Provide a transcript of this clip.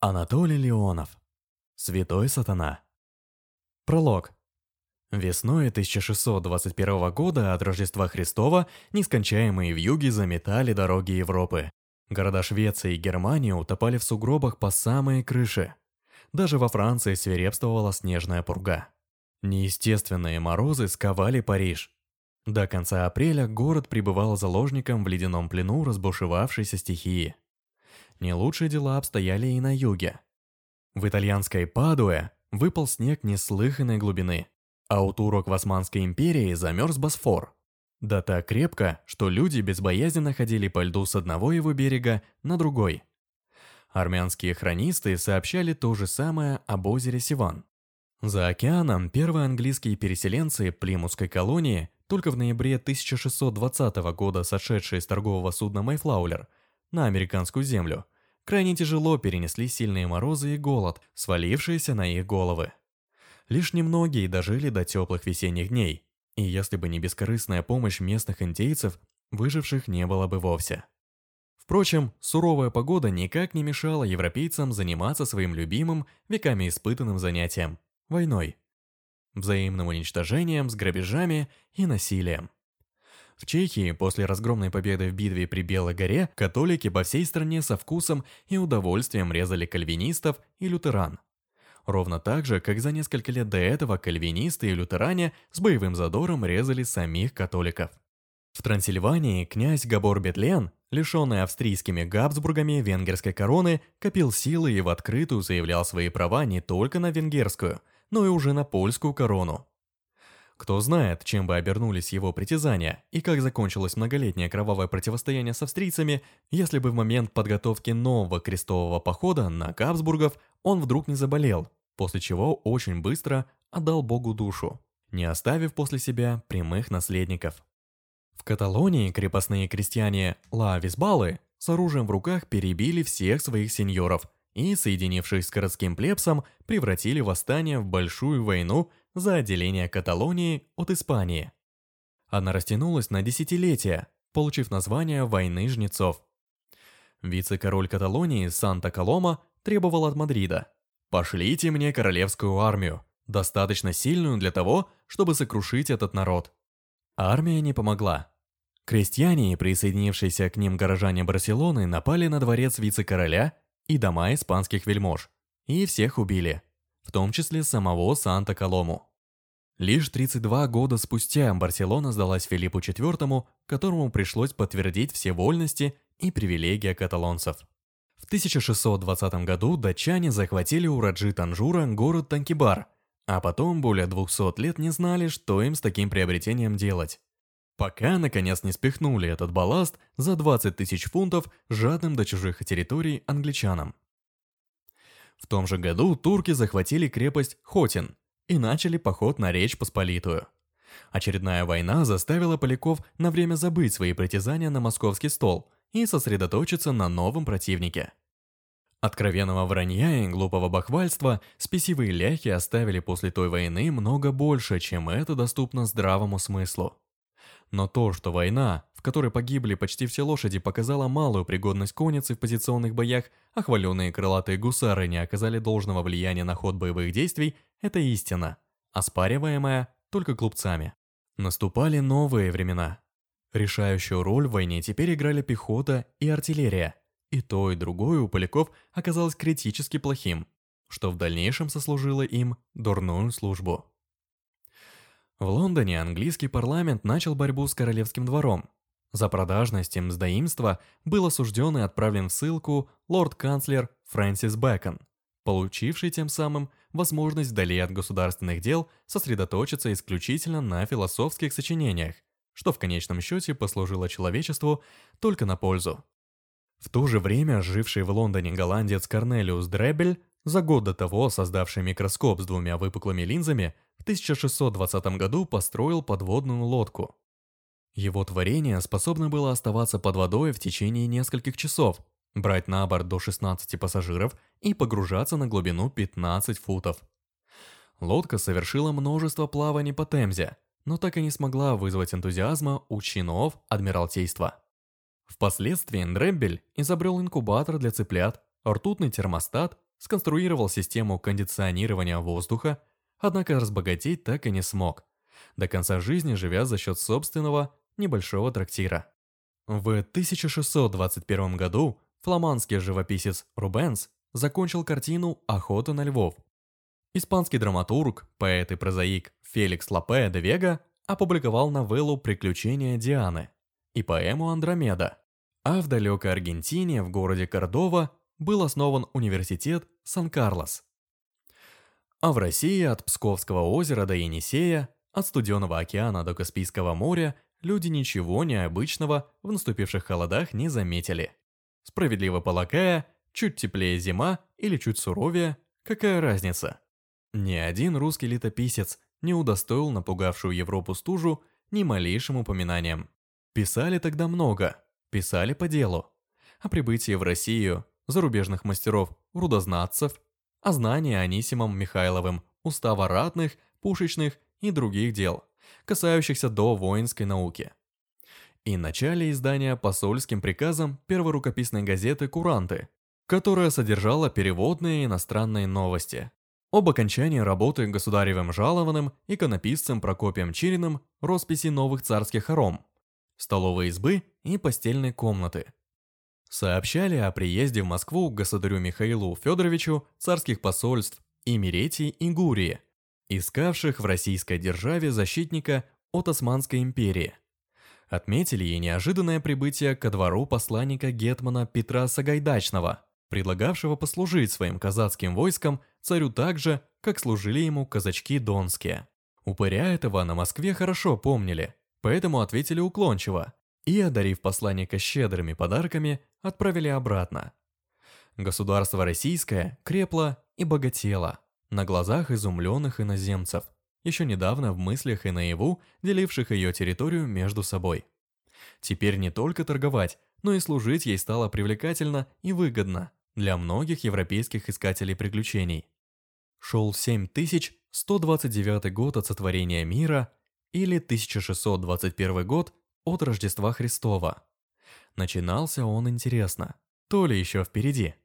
Анатолий Леонов. Святой сатана. Пролог. Весной 1621 года от Рождества Христова нескончаемые вьюги заметали дороги Европы. Города Швеции и Германии утопали в сугробах по самые крыши. Даже во Франции свирепствовала снежная пурга. Неестественные морозы сковали Париж. До конца апреля город пребывал заложником в ледяном плену разбушевавшейся стихии. Не лучшие дела обстояли и на юге. В итальянской Падуе выпал снег неслыханной глубины, а у турок в Османской империи замерз Босфор. Да так крепко, что люди безбоязненно ходили по льду с одного его берега на другой. Армянские хронисты сообщали то же самое об озере Сиван. За океаном первые английские переселенцы Плимутской колонии, только в ноябре 1620 года сошедшие с торгового судна «Майфлаулер», на американскую землю, крайне тяжело перенесли сильные морозы и голод, свалившиеся на их головы. Лишь немногие дожили до теплых весенних дней, и если бы не бескорыстная помощь местных индейцев, выживших не было бы вовсе. Впрочем, суровая погода никак не мешала европейцам заниматься своим любимым, веками испытанным занятием – войной. Взаимным уничтожением, с грабежами и насилием. В Чехии после разгромной победы в битве при Белой горе католики по всей стране со вкусом и удовольствием резали кальвинистов и лютеран. Ровно так же, как за несколько лет до этого кальвинисты и лютеране с боевым задором резали самих католиков. В Трансильвании князь Габор Бетлен, лишенный австрийскими Габсбургами венгерской короны, копил силы и в открытую заявлял свои права не только на венгерскую, но и уже на польскую корону. Кто знает, чем бы обернулись его притязания и как закончилось многолетнее кровавое противостояние с австрийцами, если бы в момент подготовки нового крестового похода на Габсбургов он вдруг не заболел, после чего очень быстро отдал Богу душу, не оставив после себя прямых наследников. В Каталонии крепостные крестьяне Ла Висбалы с оружием в руках перебили всех своих сеньоров и, соединившись с городским плебсом, превратили восстание в большую войну за отделение Каталонии от Испании. Она растянулась на десятилетия, получив название «Войны жнецов». Вице-король Каталонии Санта-Колома требовал от Мадрида «Пошлите мне королевскую армию, достаточно сильную для того, чтобы сокрушить этот народ». Армия не помогла. Крестьяне и присоединившиеся к ним горожане Барселоны напали на дворец вице-короля и дома испанских вельмож, и всех убили, в том числе самого Санта-Колому. Лишь 32 года спустя Барселона сдалась Филиппу IV, которому пришлось подтвердить все вольности и привилегии каталонцев. В 1620 году датчане захватили у Раджи Танжура город Танкибар, а потом более 200 лет не знали, что им с таким приобретением делать. Пока, наконец, не спихнули этот балласт за 20 тысяч фунтов жадным до чужих территорий англичанам. В том же году турки захватили крепость Хотин – и начали поход на Речь Посполитую. Очередная война заставила поляков на время забыть свои притязания на московский стол и сосредоточиться на новом противнике. Откровенного вранья и глупого бахвальства спесивые ляхи оставили после той войны много больше, чем это доступно здравому смыслу. Но то, что война, в которой погибли почти все лошади, показала малую пригодность конницы в позиционных боях, а хваленые крылатые гусары не оказали должного влияния на ход боевых действий, это истина, оспариваемая только глупцами. Наступали новые времена. Решающую роль в войне теперь играли пехота и артиллерия. И то, и другое у поляков оказалось критически плохим, что в дальнейшем сослужило им дурную службу. В Лондоне английский парламент начал борьбу с королевским двором. За продажность и мздоимство был осужден и отправлен в ссылку лорд-канцлер Фрэнсис Бэкон, получивший тем самым возможность вдали от государственных дел сосредоточиться исключительно на философских сочинениях, что в конечном счете послужило человечеству только на пользу. В то же время живший в Лондоне голландец Корнелиус Дребель, за год до того создавший микроскоп с двумя выпуклыми линзами, в 1620 году построил подводную лодку. Его творение способно было оставаться под водой в течение нескольких часов, брать на борт до 16 пассажиров и погружаться на глубину 15 футов. Лодка совершила множество плаваний по Темзе, но так и не смогла вызвать энтузиазма у чинов Адмиралтейства. Впоследствии Дреббель изобрел инкубатор для цыплят, ртутный термостат сконструировал систему кондиционирования воздуха, однако разбогатеть так и не смог, до конца жизни живя за счет собственного небольшого трактира. В 1621 году фламандский живописец Рубенс закончил картину «Охота на львов». Испанский драматург, поэт и прозаик Феликс Лапе де Вега опубликовал новеллу «Приключения Дианы» и поэму «Андромеда». А в далекой Аргентине, в городе Кордова, был основан университет Сан-Карлос. А в России от Псковского озера до Енисея, от Студенного океана до Каспийского моря люди ничего необычного в наступивших холодах не заметили. Справедливо полагая, чуть теплее зима или чуть суровее, какая разница? Ни один русский летописец не удостоил напугавшую Европу стужу ни малейшим упоминанием. Писали тогда много, писали по делу. О прибытии в Россию зарубежных мастеров, рудознатцев, о знании Анисимом Михайловым устава ратных, пушечных и других дел, касающихся до воинской науки. И начале издания посольским приказом первой рукописной газеты «Куранты», которая содержала переводные иностранные новости. Об окончании работы государевым жалованным иконописцем Прокопием Чириным росписи новых царских хором, столовой избы и постельной комнаты. Сообщали о приезде в Москву к государю Михаилу Федоровичу царских посольств Имеретии и Гурии, искавших в российской державе защитника от Османской империи. Отметили и неожиданное прибытие ко двору посланника Гетмана Петра Сагайдачного, предлагавшего послужить своим казацким войскам царю так же, как служили ему казачки донские. Упыря этого на Москве хорошо помнили, поэтому ответили уклончиво и, одарив посланника щедрыми подарками, отправили обратно. Государство российское крепло и богатело на глазах изумленных иноземцев, еще недавно в мыслях и наяву деливших ее территорию между собой. Теперь не только торговать, но и служить ей стало привлекательно и выгодно для многих европейских искателей приключений. Шел 7129 год от сотворения мира или 1621 год от Рождества Христова. Начинался он интересно, то ли еще впереди –